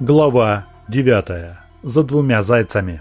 Глава 9. За двумя зайцами.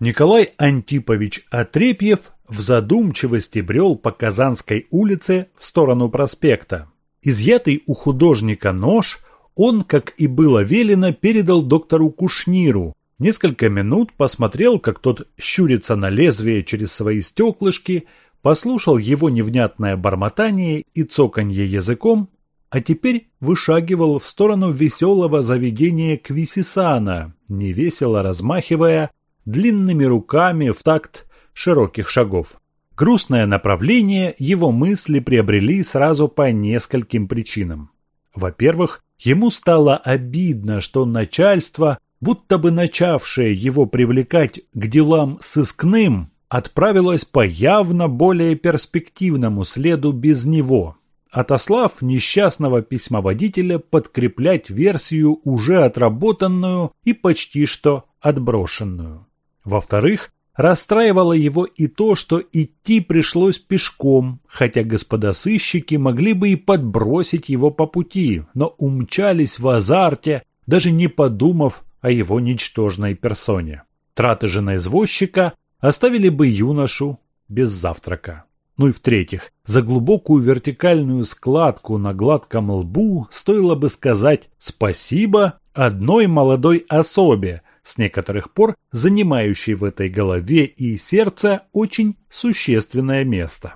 Николай Антипович Отрепьев в задумчивости брел по Казанской улице в сторону проспекта. Изъятый у художника нож он, как и было велено, передал доктору Кушниру. Несколько минут посмотрел, как тот щурится на лезвие через свои стеклышки, послушал его невнятное бормотание и цоканье языком а теперь вышагивал в сторону веселого заведения Квисисана, невесело размахивая длинными руками в такт широких шагов. Грустное направление его мысли приобрели сразу по нескольким причинам. Во-первых, ему стало обидно, что начальство, будто бы начавшее его привлекать к делам сыскным, отправилось по явно более перспективному следу без него отослав несчастного письмоводителя подкреплять версию уже отработанную и почти что отброшенную. Во-вторых, расстраивало его и то, что идти пришлось пешком, хотя господа сыщики могли бы и подбросить его по пути, но умчались в азарте, даже не подумав о его ничтожной персоне. Траты же на извозчика оставили бы юношу без завтрака. Ну и в-третьих, за глубокую вертикальную складку на гладком лбу стоило бы сказать «спасибо» одной молодой особе, с некоторых пор занимающей в этой голове и сердце очень существенное место.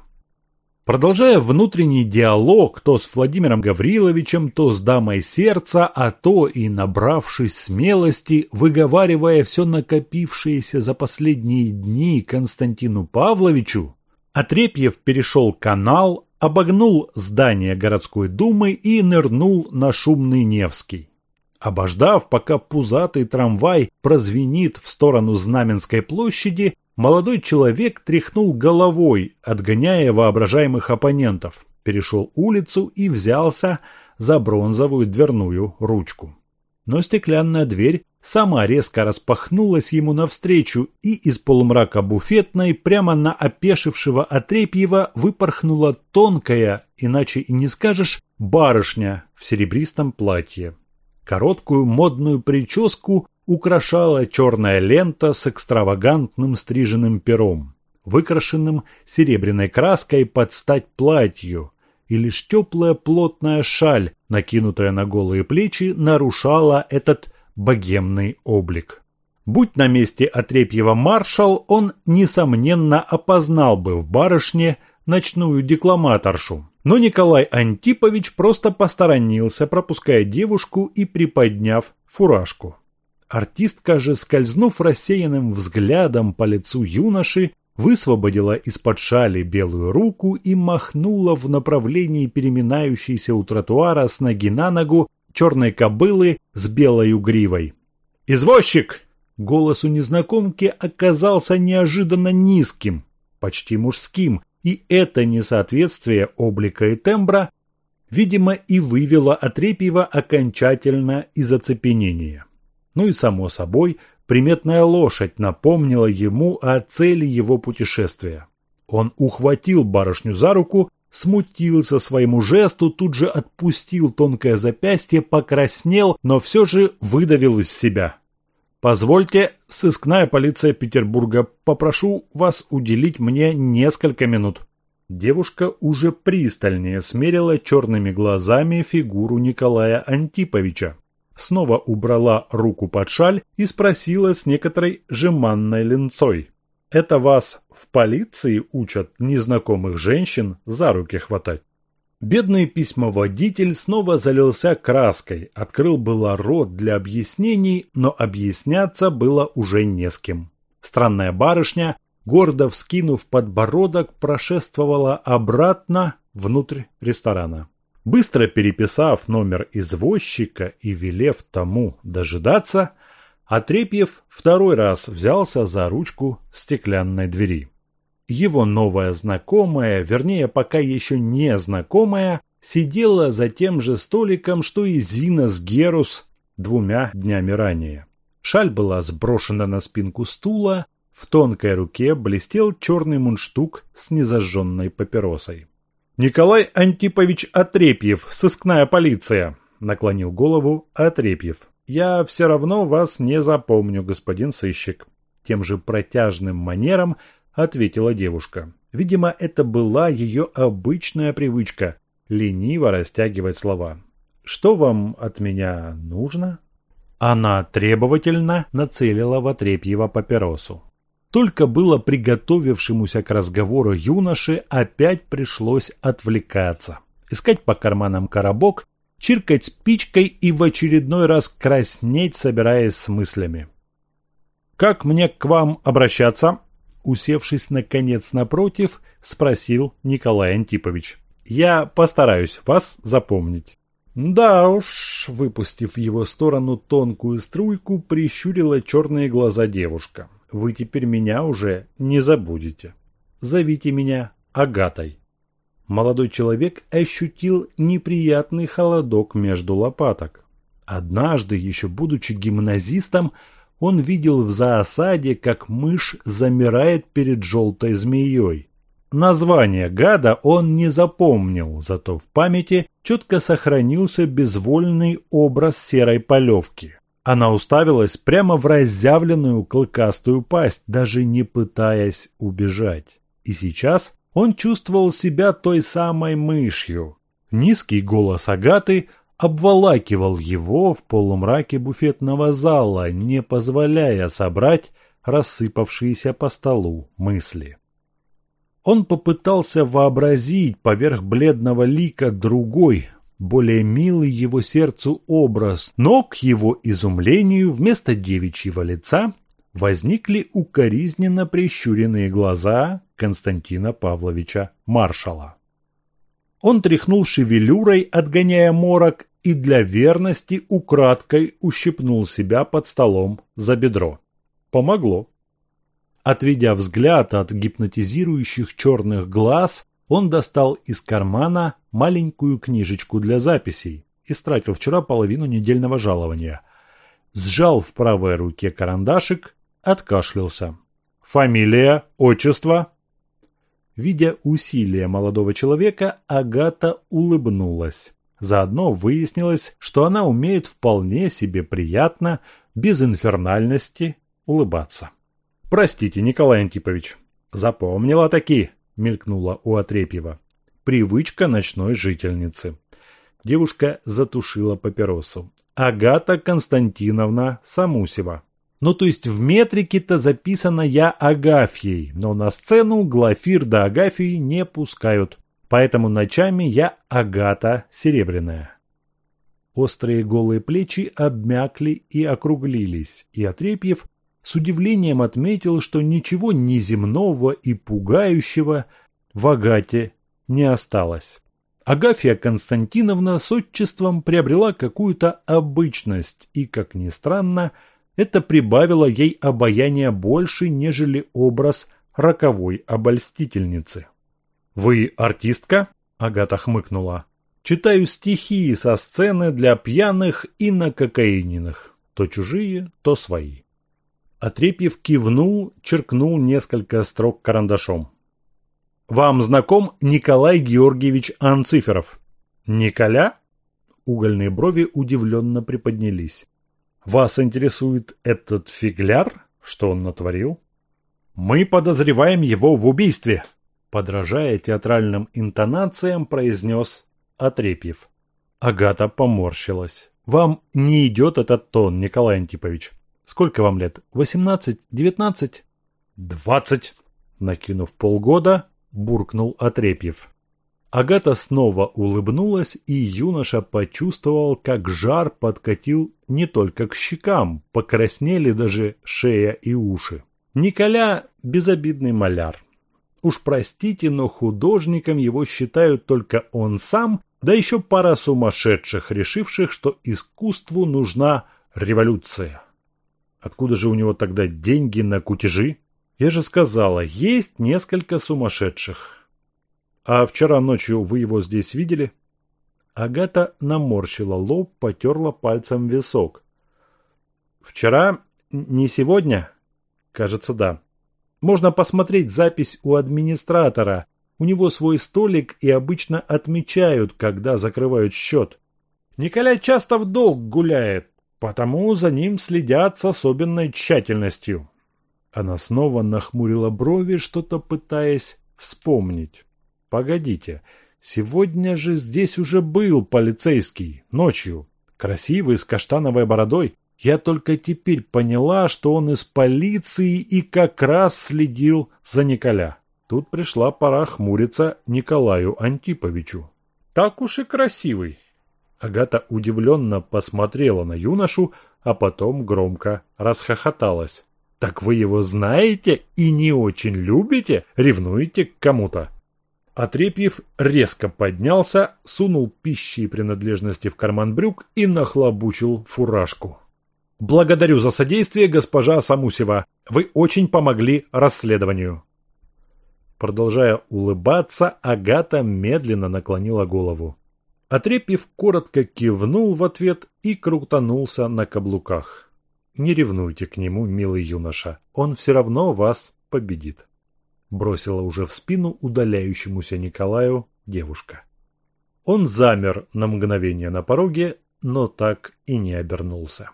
Продолжая внутренний диалог то с Владимиром Гавриловичем, то с дамой сердца, а то и набравшись смелости, выговаривая все накопившееся за последние дни Константину Павловичу, Отрепьев перешел канал, обогнул здание городской думы и нырнул на шумный Невский. Обождав, пока пузатый трамвай прозвенит в сторону Знаменской площади, молодой человек тряхнул головой, отгоняя воображаемых оппонентов, перешел улицу и взялся за бронзовую дверную ручку. Но стеклянная дверь сама резко распахнулась ему навстречу, и из полумрака буфетной прямо на опешившего Отрепьева выпорхнула тонкая, иначе и не скажешь, барышня в серебристом платье. Короткую модную прическу украшала черная лента с экстравагантным стриженным пером, выкрашенным серебряной краской под стать платью, и лишь теплая плотная шаль, накинутая на голые плечи, нарушала этот богемный облик. Будь на месте Отрепьева маршал, он, несомненно, опознал бы в барышне ночную декламаторшу. Но Николай Антипович просто посторонился, пропуская девушку и приподняв фуражку. Артистка же, скользнув рассеянным взглядом по лицу юноши, высвободила из-под шали белую руку и махнула в направлении переминающейся у тротуара с ноги на ногу черной кобылы с белой гривой. «Извозчик!» Голос у незнакомки оказался неожиданно низким, почти мужским, и это несоответствие облика и тембра, видимо, и вывело Отрепьева окончательно из оцепенения. Ну и, само собой, приметная лошадь напомнила ему о цели его путешествия. Он ухватил барышню за руку смутился своему жесту, тут же отпустил тонкое запястье, покраснел, но все же выдавил из себя. «Позвольте, сыскная полиция Петербурга, попрошу вас уделить мне несколько минут». Девушка уже пристальнее смерила черными глазами фигуру Николая Антиповича. Снова убрала руку под шаль и спросила с некоторой жеманной ленцой. Это вас в полиции учат незнакомых женщин за руки хватать. Бедный письмоводитель снова залился краской, открыл было рот для объяснений, но объясняться было уже не с кем. Странная барышня, гордо вскинув подбородок, прошествовала обратно внутрь ресторана. Быстро переписав номер извозчика и велев тому дожидаться, Отрепьев второй раз взялся за ручку стеклянной двери. Его новая знакомая, вернее, пока еще не знакомая, сидела за тем же столиком, что и Зина с Герус двумя днями ранее. Шаль была сброшена на спинку стула, в тонкой руке блестел черный мундштук с незажженной папиросой. «Николай Антипович Отрепьев, сыскная полиция», — наклонил голову Отрепьев. «Я все равно вас не запомню, господин сыщик». Тем же протяжным манером ответила девушка. Видимо, это была ее обычная привычка – лениво растягивать слова. «Что вам от меня нужно?» Она требовательно нацелила в Отрепьева папиросу. Только было приготовившемуся к разговору юноше опять пришлось отвлекаться. Искать по карманам коробок, чиркать спичкой и в очередной раз краснеть, собираясь с мыслями. «Как мне к вам обращаться?» Усевшись, наконец, напротив, спросил Николай Антипович. «Я постараюсь вас запомнить». Да уж, выпустив в его сторону тонкую струйку, прищурила черные глаза девушка вы теперь меня уже не забудете. Зовите меня Агатой. Молодой человек ощутил неприятный холодок между лопаток. Однажды, еще будучи гимназистом, он видел в зоосаде, как мышь замирает перед желтой змеей. Название гада он не запомнил, зато в памяти четко сохранился безвольный образ серой полевки. Она уставилась прямо в разъявленную клыкастую пасть, даже не пытаясь убежать. И сейчас он чувствовал себя той самой мышью. Низкий голос Агаты обволакивал его в полумраке буфетного зала, не позволяя собрать рассыпавшиеся по столу мысли. Он попытался вообразить поверх бледного лика другой, более милый его сердцу образ, но, к его изумлению, вместо девичьего лица возникли укоризненно прищуренные глаза Константина Павловича Маршала. Он тряхнул шевелюрой, отгоняя морок, и для верности украдкой ущипнул себя под столом за бедро. Помогло. Отведя взгляд от гипнотизирующих черных глаз, он достал из кармана маленькую книжечку для записей, истратил вчера половину недельного жалования. Сжал в правой руке карандашик, откашлялся. «Фамилия, отчество?» Видя усилия молодого человека, Агата улыбнулась. Заодно выяснилось, что она умеет вполне себе приятно, без инфернальности, улыбаться. «Простите, Николай Антипович, запомнила такие мелькнула у Отрепьева. Привычка ночной жительницы. Девушка затушила папиросу. Агата Константиновна Самусева. Ну, то есть в метрике-то записано я Агафьей, но на сцену Глафир да Агафьи не пускают. Поэтому ночами я Агата Серебряная. Острые голые плечи обмякли и округлились, и Отрепьев с удивлением отметил, что ничего неземного и пугающего в Агате не осталось. Агафья Константиновна с отчеством приобрела какую-то обычность, и, как ни странно, это прибавило ей обаяния больше, нежели образ роковой обольстительницы. «Вы артистка?» – Агата хмыкнула. «Читаю стихи со сцены для пьяных и накокаиненных, то чужие, то свои». Отрепьев кивнул, черкнул несколько строк карандашом. «Вам знаком Николай Георгиевич Анциферов?» «Николя?» Угольные брови удивленно приподнялись. «Вас интересует этот фигляр? Что он натворил?» «Мы подозреваем его в убийстве», подражая театральным интонациям, произнес Отрепьев. Агата поморщилась. «Вам не идет этот тон, Николай Антипович. Сколько вам лет? Восемнадцать? Девятнадцать? Двадцать! Накинув полгода, буркнул Отрепьев. Агата снова улыбнулась, и юноша почувствовал, как жар подкатил не только к щекам, покраснели даже шея и уши. Николя – безобидный маляр. Уж простите, но художником его считают только он сам, да еще пара сумасшедших, решивших, что искусству нужна революция. Откуда же у него тогда деньги на кутежи? Я же сказала, есть несколько сумасшедших. А вчера ночью вы его здесь видели? Агата наморщила лоб, потерла пальцем висок. Вчера? Не сегодня? Кажется, да. Можно посмотреть запись у администратора. У него свой столик и обычно отмечают, когда закрывают счет. Николай часто в долг гуляет, потому за ним следят с особенной тщательностью. Она снова нахмурила брови, что-то пытаясь вспомнить. «Погодите, сегодня же здесь уже был полицейский, ночью, красивый, с каштановой бородой. Я только теперь поняла, что он из полиции и как раз следил за Николя». Тут пришла пора хмуриться Николаю Антиповичу. «Так уж и красивый!» Агата удивленно посмотрела на юношу, а потом громко расхохоталась. «Так вы его знаете и не очень любите? Ревнуете к кому-то?» Отрепьев резко поднялся, сунул пищи и принадлежности в карман брюк и нахлобучил фуражку. «Благодарю за содействие, госпожа Самусева. Вы очень помогли расследованию». Продолжая улыбаться, Агата медленно наклонила голову. Отрепьев коротко кивнул в ответ и крутанулся на каблуках. «Не ревнуйте к нему, милый юноша, он все равно вас победит», бросила уже в спину удаляющемуся Николаю девушка. Он замер на мгновение на пороге, но так и не обернулся.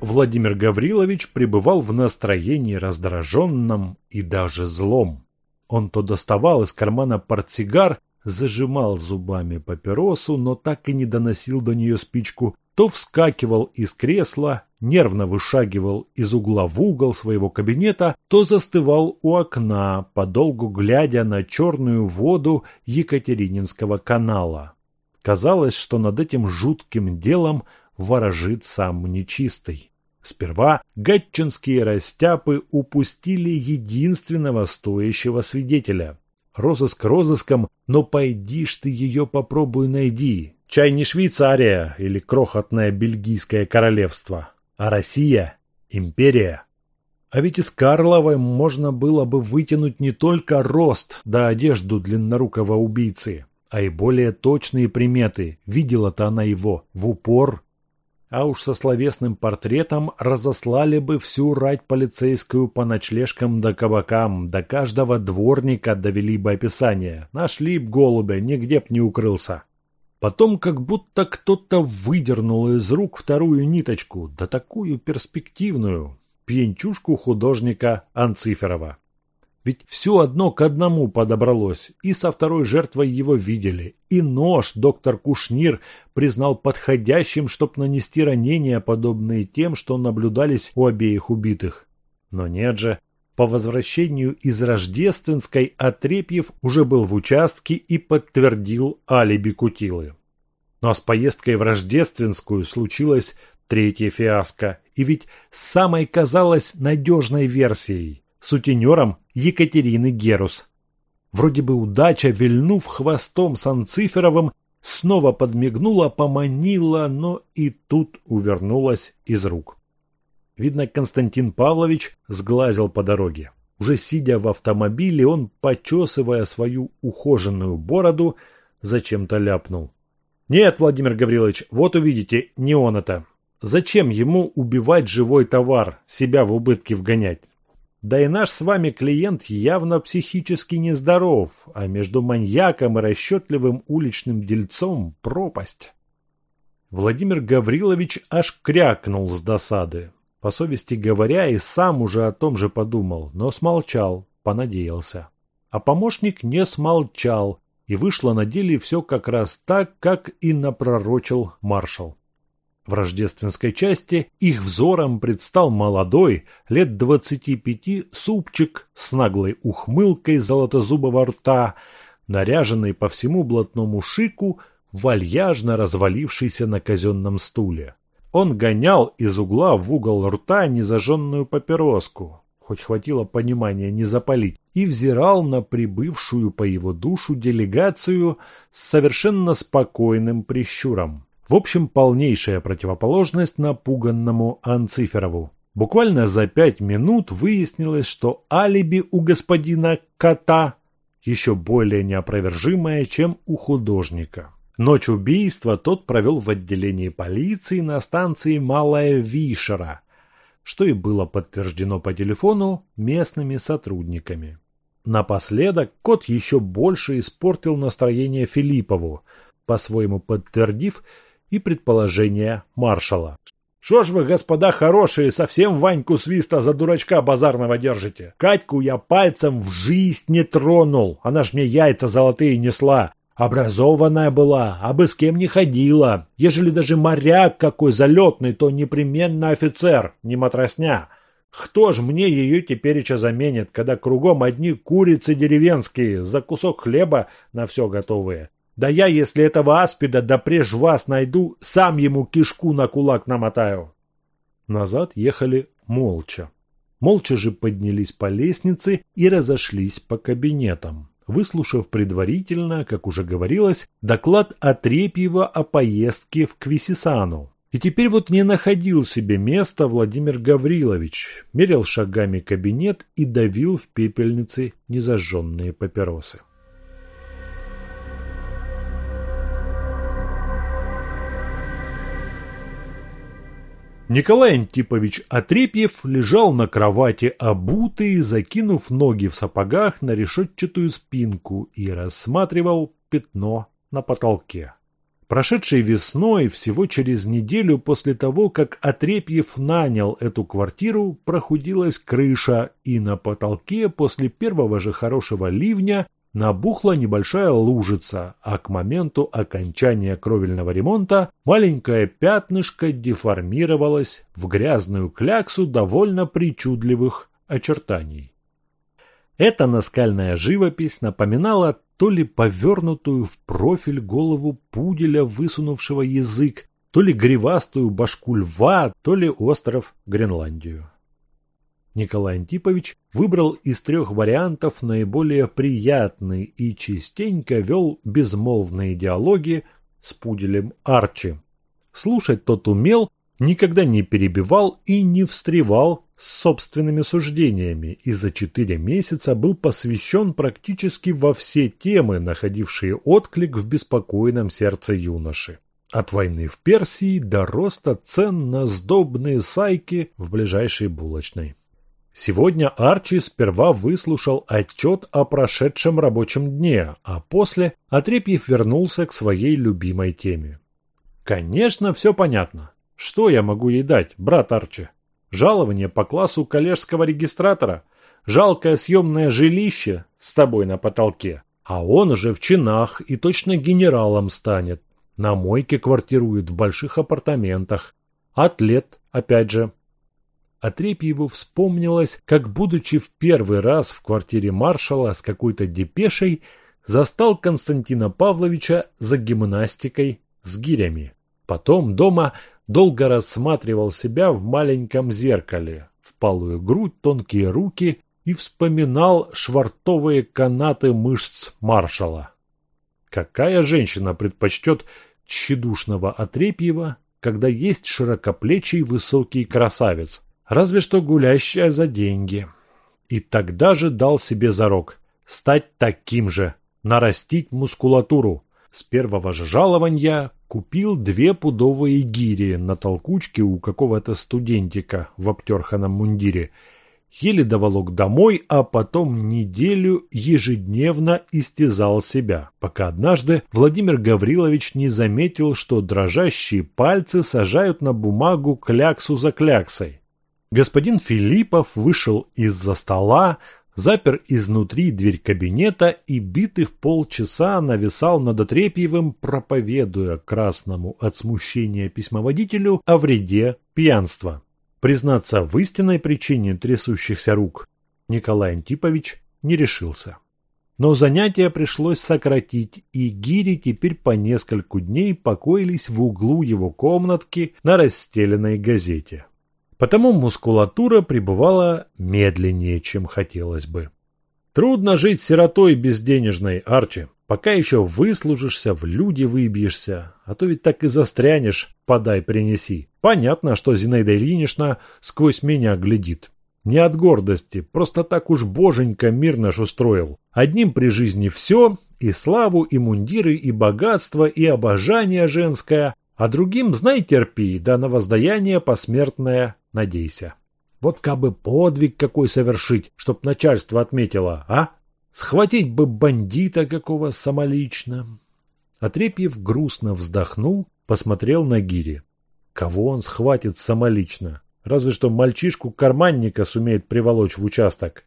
Владимир Гаврилович пребывал в настроении раздраженном и даже злом. Он то доставал из кармана портсигар, зажимал зубами папиросу, но так и не доносил до нее спичку, то вскакивал из кресла, нервно вышагивал из угла в угол своего кабинета, то застывал у окна, подолгу глядя на черную воду Екатерининского канала. Казалось, что над этим жутким делом ворожит сам нечистый. Сперва гатчинские растяпы упустили единственного стоящего свидетеля. Розыск розыском, но пойди ж ты ее попробуй найди. Чай не Швейцария или крохотное бельгийское королевство, а Россия – империя. А ведь из Карловой можно было бы вытянуть не только рост да одежду длиннорукого убийцы, а и более точные приметы. Видела-то она его в упор а уж со словесным портретом разослали бы всю рать полицейскую по ночлежкам да кабакам, до каждого дворника довели бы описание, нашли б голубя, нигде б не укрылся. Потом как будто кто-то выдернул из рук вторую ниточку, да такую перспективную, пьянчушку художника Анциферова. Ведь все одно к одному подобралось, и со второй жертвой его видели, и нож доктор Кушнир признал подходящим, чтобы нанести ранения, подобные тем, что наблюдались у обеих убитых. Но нет же, по возвращению из Рождественской Отрепьев уже был в участке и подтвердил алиби Кутилы. А с поездкой в Рождественскую случилась третья фиаско, и ведь самой казалось надежной версией сутенером Екатерины Герус. Вроде бы удача, вильнув хвостом с Анциферовым, снова подмигнула, поманила, но и тут увернулась из рук. Видно, Константин Павлович сглазил по дороге. Уже сидя в автомобиле, он, почесывая свою ухоженную бороду, зачем-то ляпнул. «Нет, Владимир Гаврилович, вот увидите, не он это. Зачем ему убивать живой товар, себя в убытки вгонять? Да и наш с вами клиент явно психически нездоров, а между маньяком и расчетливым уличным дельцом пропасть. Владимир Гаврилович аж крякнул с досады. По совести говоря, и сам уже о том же подумал, но смолчал, понадеялся. А помощник не смолчал, и вышло на деле все как раз так, как и напророчил маршал. В рождественской части их взором предстал молодой, лет двадцати пяти, супчик с наглой ухмылкой золотозубого рта, наряженный по всему блатному шику, вальяжно развалившийся на казенном стуле. Он гонял из угла в угол рта незажженную папироску, хоть хватило понимания не запалить, и взирал на прибывшую по его душу делегацию с совершенно спокойным прищуром. В общем, полнейшая противоположность напуганному Анциферову. Буквально за пять минут выяснилось, что алиби у господина Кота еще более неопровержимое, чем у художника. Ночь убийства тот провел в отделении полиции на станции Малая Вишера, что и было подтверждено по телефону местными сотрудниками. Напоследок кот еще больше испортил настроение Филиппову, по-своему подтвердив и предположение маршала. «Что ж вы, господа хорошие, совсем Ваньку Свиста за дурачка базарного держите? Катьку я пальцем в жизнь не тронул, она ж мне яйца золотые несла. Образованная была, а бы с кем не ходила. Ежели даже моряк какой залетный, то непременно офицер, не матросня. Кто ж мне ее тепереча заменит, когда кругом одни курицы деревенские, за кусок хлеба на все готовые? Да я, если этого аспида да преж вас найду, сам ему кишку на кулак намотаю. Назад ехали молча. Молча же поднялись по лестнице и разошлись по кабинетам, выслушав предварительно, как уже говорилось, доклад Отрепьева о поездке в Квисисану. И теперь вот не находил себе места Владимир Гаврилович, мерил шагами кабинет и давил в пепельнице незажженные папиросы. Николай Антипович Отрепьев лежал на кровати обутый, закинув ноги в сапогах на решетчатую спинку и рассматривал пятно на потолке. Прошедшей весной, всего через неделю после того, как Отрепьев нанял эту квартиру, прохудилась крыша, и на потолке после первого же хорошего ливня набухла небольшая лужица, а к моменту окончания кровельного ремонта маленькое пятнышко деформировалось в грязную кляксу довольно причудливых очертаний. Эта наскальная живопись напоминала то ли повернутую в профиль голову пуделя, высунувшего язык, то ли гривастую башку льва, то ли остров Гренландию. Николай Антипович выбрал из трех вариантов наиболее приятный и частенько вел безмолвные диалоги с пуделем Арчи. Слушать тот умел, никогда не перебивал и не встревал с собственными суждениями и за четыре месяца был посвящен практически во все темы, находившие отклик в беспокойном сердце юноши. От войны в Персии до роста цен на сдобные сайки в ближайшей булочной. Сегодня Арчи сперва выслушал отчет о прошедшем рабочем дне, а после Отрепьев вернулся к своей любимой теме. Конечно, все понятно. Что я могу ей дать, брат Арчи? Жалование по классу коллежского регистратора, жалкое съемное жилище с тобой на потолке. А он уже в чинах и точно генералом станет. На мойке квартирует в больших апартаментах. Атлет, опять же, Отрепьеву вспомнилось, как, будучи в первый раз в квартире маршала с какой-то депешей, застал Константина Павловича за гимнастикой с гирями. Потом дома долго рассматривал себя в маленьком зеркале, впалую грудь, тонкие руки и вспоминал швартовые канаты мышц маршала. Какая женщина предпочтет тщедушного Отрепьева, когда есть широкоплечий высокий красавец, разве что гулящая за деньги. И тогда же дал себе зарок стать таким же, нарастить мускулатуру. С первого же жалования купил две пудовые гири на толкучке у какого-то студентика в обтерханном мундире. Еле доволок домой, а потом неделю ежедневно истязал себя, пока однажды Владимир Гаврилович не заметил, что дрожащие пальцы сажают на бумагу кляксу за кляксой. Господин Филиппов вышел из-за стола, запер изнутри дверь кабинета и битых полчаса нависал над Отрепьевым, проповедуя красному от смущения письмоводителю о вреде пьянства. Признаться в истинной причине трясущихся рук Николай Антипович не решился. Но занятия пришлось сократить, и гири теперь по нескольку дней покоились в углу его комнатки на расстеленной газете. Потому мускулатура пребывала медленнее, чем хотелось бы. Трудно жить сиротой безденежной, Арчи. Пока еще выслужишься, в люди выбьешься, а то ведь так и застрянешь, подай, принеси. Понятно, что Зинаида Ильинична сквозь меня глядит. Не от гордости, просто так уж боженька мир наш устроил. Одним при жизни все, и славу, и мундиры, и богатство, и обожание женское, а другим знай терпи, да на воздаяние посмертное надейся. Вот кабы подвиг какой совершить, чтоб начальство отметило, а? Схватить бы бандита какого самолично. Отрепьев грустно вздохнул, посмотрел на Гири. Кого он схватит самолично? Разве что мальчишку-карманника сумеет приволочь в участок.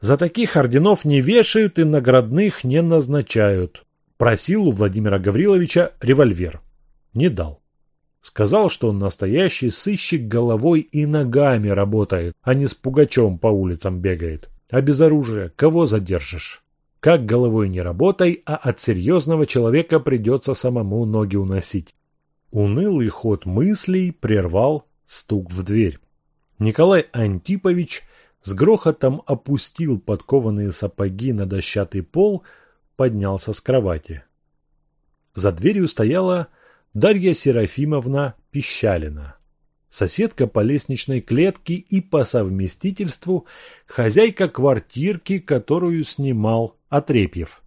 За таких орденов не вешают и наградных не назначают. Просил у Владимира Гавриловича револьвер. Не дал. Сказал, что он настоящий сыщик головой и ногами работает, а не с пугачом по улицам бегает. А без оружия кого задержишь? Как головой не работай, а от серьезного человека придется самому ноги уносить. Унылый ход мыслей прервал стук в дверь. Николай Антипович с грохотом опустил подкованные сапоги на дощатый пол, поднялся с кровати. За дверью стояла Дарья Серафимовна Пищалина, соседка по лестничной клетке и по совместительству хозяйка квартирки, которую снимал Отрепьев.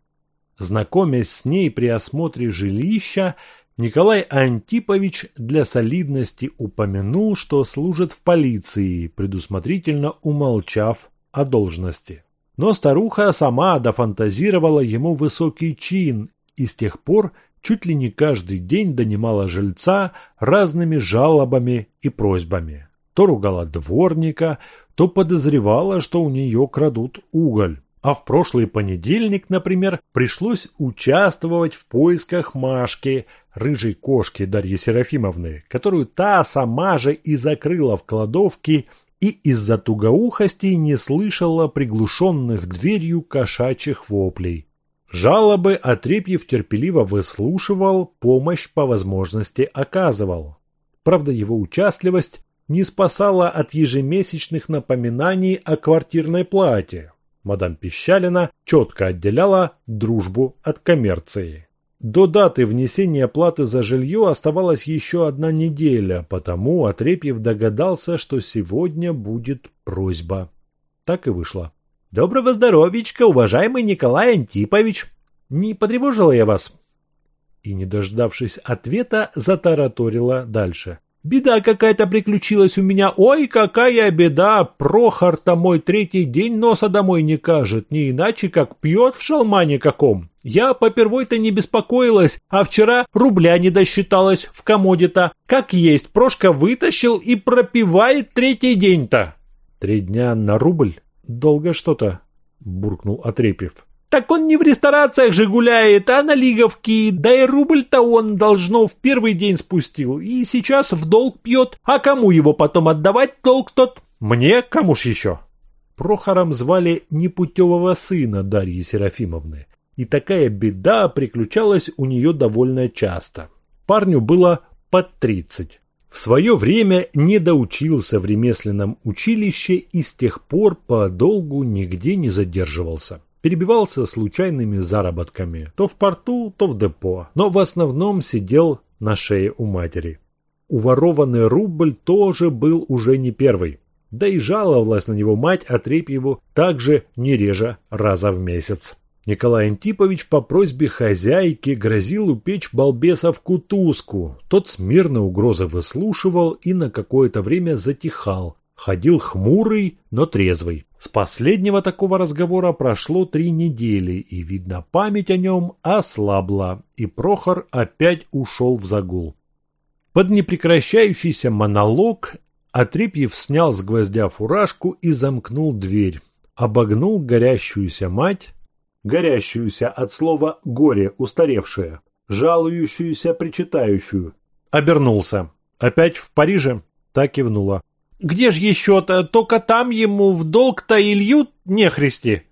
Знакомясь с ней при осмотре жилища, Николай Антипович для солидности упомянул, что служит в полиции, предусмотрительно умолчав о должности. Но старуха сама дофантазировала ему высокий чин и с тех пор чуть ли не каждый день донимала жильца разными жалобами и просьбами. То ругала дворника, то подозревала, что у нее крадут уголь. А в прошлый понедельник, например, пришлось участвовать в поисках Машки, рыжей кошки Дарьи Серафимовны, которую та сама же и закрыла в кладовке и из-за тугоухостей не слышала приглушенных дверью кошачьих воплей. Жалобы Отрепьев терпеливо выслушивал, помощь по возможности оказывал. Правда, его участливость не спасала от ежемесячных напоминаний о квартирной плате. Мадам Пищалина четко отделяла дружбу от коммерции. До даты внесения платы за жилье оставалась еще одна неделя, потому Отрепьев догадался, что сегодня будет просьба. Так и вышло. «Доброго здоровичка, уважаемый Николай Антипович! Не потревожила я вас?» И, не дождавшись ответа, затараторила дальше. «Беда какая-то приключилась у меня. Ой, какая беда! Прохор-то мой третий день носа домой не кажет, не иначе, как пьет в шалмане каком. Я попервой-то не беспокоилась, а вчера рубля не досчиталась в комоде-то. Как есть, Прошка вытащил и пропивает третий день-то». «Три дня на рубль?» «Долго что-то», — буркнул Отрепьев. «Так он не в ресторациях же гуляет, а на лиговке, да и рубль-то он, должно, в первый день спустил, и сейчас в долг пьет, а кому его потом отдавать долг тот? Мне, кому ж еще?» Прохором звали непутевого сына Дарьи Серафимовны, и такая беда приключалась у нее довольно часто. Парню было под тридцать. В свое время не доучился в ремесленном училище и с тех пор подолгу нигде не задерживался. Перебивался случайными заработками, то в порту, то в депо, но в основном сидел на шее у матери. Уворованный рубль тоже был уже не первый. Да и жаловалась на него мать Отрепьеву также не реже раза в месяц. Николай Антипович по просьбе хозяйки грозил упечь балбеса в кутузку. Тот смирно угрозы выслушивал и на какое-то время затихал. Ходил хмурый, но трезвый. С последнего такого разговора прошло три недели, и, видно, память о нем ослабла, и Прохор опять ушел в загул. Под непрекращающийся монолог Отрепьев снял с гвоздя фуражку и замкнул дверь. Обогнул горящуюся мать, горящуюся от слова «горе», устаревшее, жалующуюся, причитающую. Обернулся. Опять в Париже? Так кивнула. «Где ж еще-то? Только там ему в долг-то и льют нехристи!»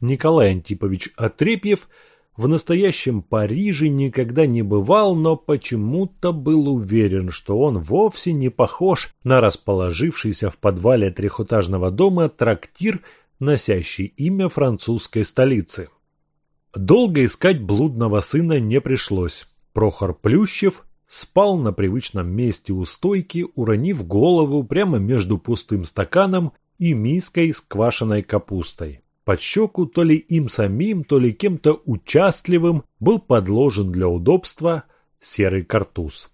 Николай Антипович Отрепьев в настоящем Париже никогда не бывал, но почему-то был уверен, что он вовсе не похож на расположившийся в подвале трехэтажного дома трактир носящий имя французской столицы. Долго искать блудного сына не пришлось. Прохор Плющев спал на привычном месте у стойки, уронив голову прямо между пустым стаканом и миской с квашеной капустой. Под щеку то ли им самим, то ли кем-то участливым был подложен для удобства серый картуз.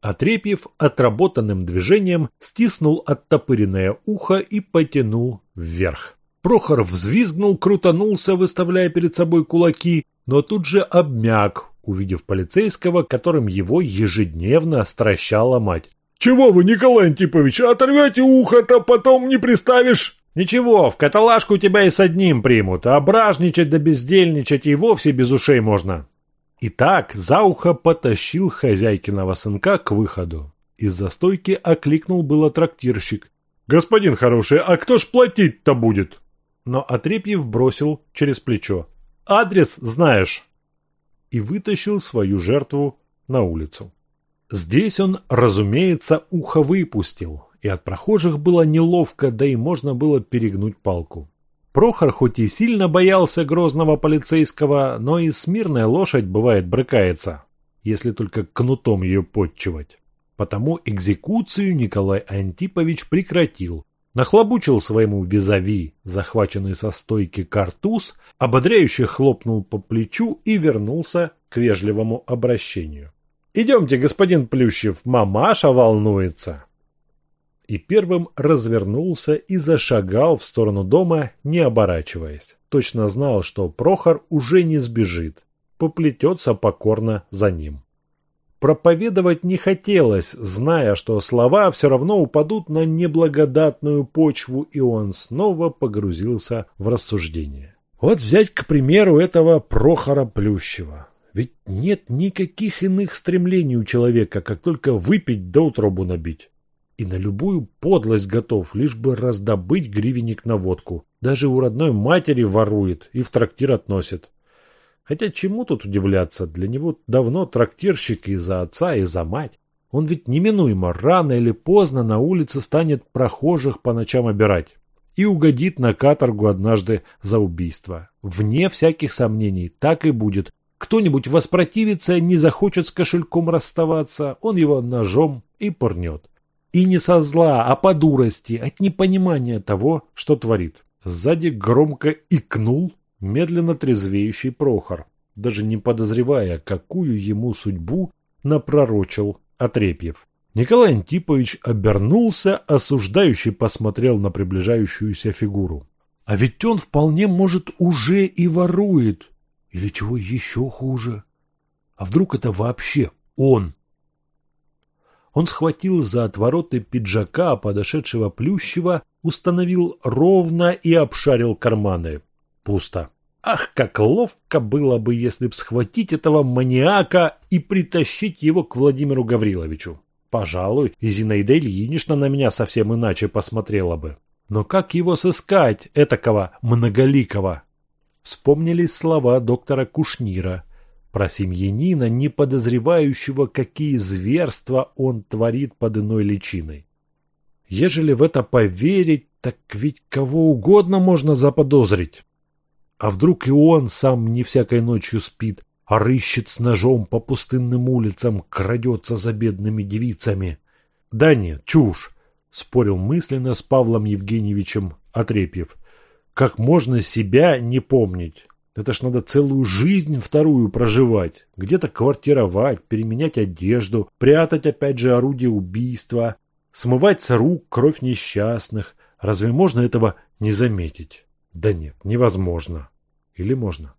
Отрепьев отработанным движением стиснул оттопыренное ухо и потянул вверх. Прохор взвизгнул, крутанулся, выставляя перед собой кулаки, но тут же обмяк, увидев полицейского, которым его ежедневно стращала мать. «Чего вы, Николай Антипович, оторвете ухо-то, потом не приставишь?» «Ничего, в каталажку тебя и с одним примут, а бражничать да бездельничать и вовсе без ушей можно». Итак, за ухо потащил хозяйкиного сынка к выходу. Из-за стойки окликнул было трактирщик. «Господин хороший, а кто ж платить-то будет?» Но Отрепьев бросил через плечо. «Адрес знаешь!» И вытащил свою жертву на улицу. Здесь он, разумеется, ухо выпустил, и от прохожих было неловко, да и можно было перегнуть палку. Прохор хоть и сильно боялся грозного полицейского, но и смирная лошадь бывает брыкается, если только кнутом ее подчивать. Потому экзекуцию Николай Антипович прекратил, нахлобучил своему визави, захваченный со стойки картуз, ободряюще хлопнул по плечу и вернулся к вежливому обращению. «Идемте, господин Плющев, мамаша волнуется!» и первым развернулся и зашагал в сторону дома, не оборачиваясь. Точно знал, что Прохор уже не сбежит, поплетется покорно за ним. Проповедовать не хотелось, зная, что слова все равно упадут на неблагодатную почву, и он снова погрузился в рассуждение. Вот взять, к примеру, этого Прохора Плющева. Ведь нет никаких иных стремлений у человека, как только выпить да утробу набить и на любую подлость готов, лишь бы раздобыть гривенник на водку. Даже у родной матери ворует и в трактир относит. Хотя чему тут удивляться, для него давно трактирщик и за отца, и за мать. Он ведь неминуемо рано или поздно на улице станет прохожих по ночам обирать и угодит на каторгу однажды за убийство. Вне всяких сомнений, так и будет. Кто-нибудь воспротивится, не захочет с кошельком расставаться, он его ножом и пырнет. И не со зла, а по дурости, от непонимания того, что творит. Сзади громко икнул медленно трезвеющий Прохор, даже не подозревая, какую ему судьбу напророчил Отрепьев. Николай Антипович обернулся, осуждающий посмотрел на приближающуюся фигуру. А ведь он вполне может уже и ворует. Или чего еще хуже. А вдруг это вообще он? Он схватил за отвороты пиджака подошедшего Плющева, установил ровно и обшарил карманы. Пусто. Ах, как ловко было бы, если б схватить этого маниака и притащить его к Владимиру Гавриловичу. Пожалуй, Зинаида Ильинична на меня совсем иначе посмотрела бы. Но как его сыскать, этакого многоликого? Вспомнились слова доктора Кушнира про семьянина, не подозревающего, какие зверства он творит под иной личиной. Ежели в это поверить, так ведь кого угодно можно заподозрить. А вдруг и он сам не всякой ночью спит, а рыщет с ножом по пустынным улицам, крадется за бедными девицами? Да нет, чушь, спорил мысленно с Павлом Евгеньевичем Отрепьев. Как можно себя не помнить? Это ж надо целую жизнь вторую проживать, где-то квартировать, переменять одежду, прятать опять же орудие убийства, смывать с рук кровь несчастных. Разве можно этого не заметить? Да нет, невозможно. Или можно?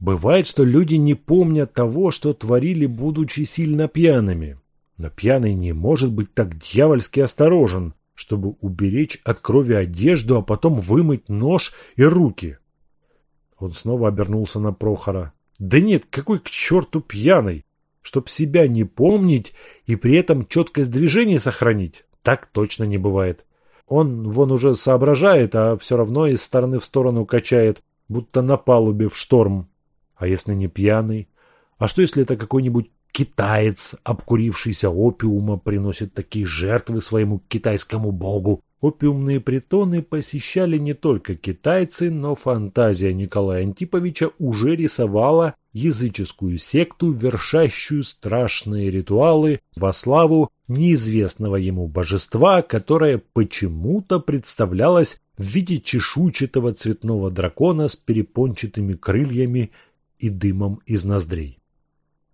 Бывает, что люди не помнят того, что творили, будучи сильно пьяными. Но пьяный не может быть так дьявольски осторожен, чтобы уберечь от крови одежду, а потом вымыть нож и руки. Он снова обернулся на Прохора. «Да нет, какой к черту пьяный! Чтоб себя не помнить и при этом четкость движения сохранить, так точно не бывает. Он вон уже соображает, а все равно из стороны в сторону качает, будто на палубе в шторм. А если не пьяный? А что если это какой-нибудь китаец, обкурившийся опиума, приносит такие жертвы своему китайскому богу? Опиумные притоны посещали не только китайцы, но фантазия Николая Антиповича уже рисовала языческую секту, вершащую страшные ритуалы во славу неизвестного ему божества, которое почему-то представлялось в виде чешуйчатого цветного дракона с перепончатыми крыльями и дымом из ноздрей.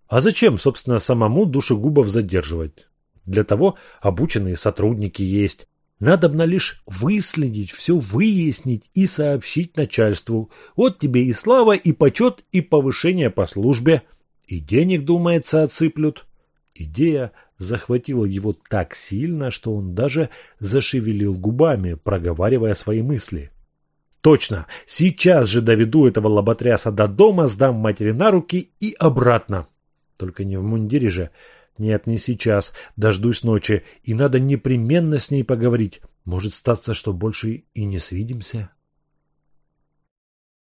А зачем, собственно, самому душегубов задерживать? Для того обученные сотрудники есть. Надобно лишь выследить, все выяснить и сообщить начальству. Вот тебе и слава, и почет, и повышение по службе. И денег, думается, отсыплют. Идея захватила его так сильно, что он даже зашевелил губами, проговаривая свои мысли. Точно, сейчас же доведу этого лоботряса до дома, сдам матери на руки и обратно. Только не в мундире же. Нет, не сейчас. Дождусь ночи, и надо непременно с ней поговорить. Может статься, что больше и не свидимся.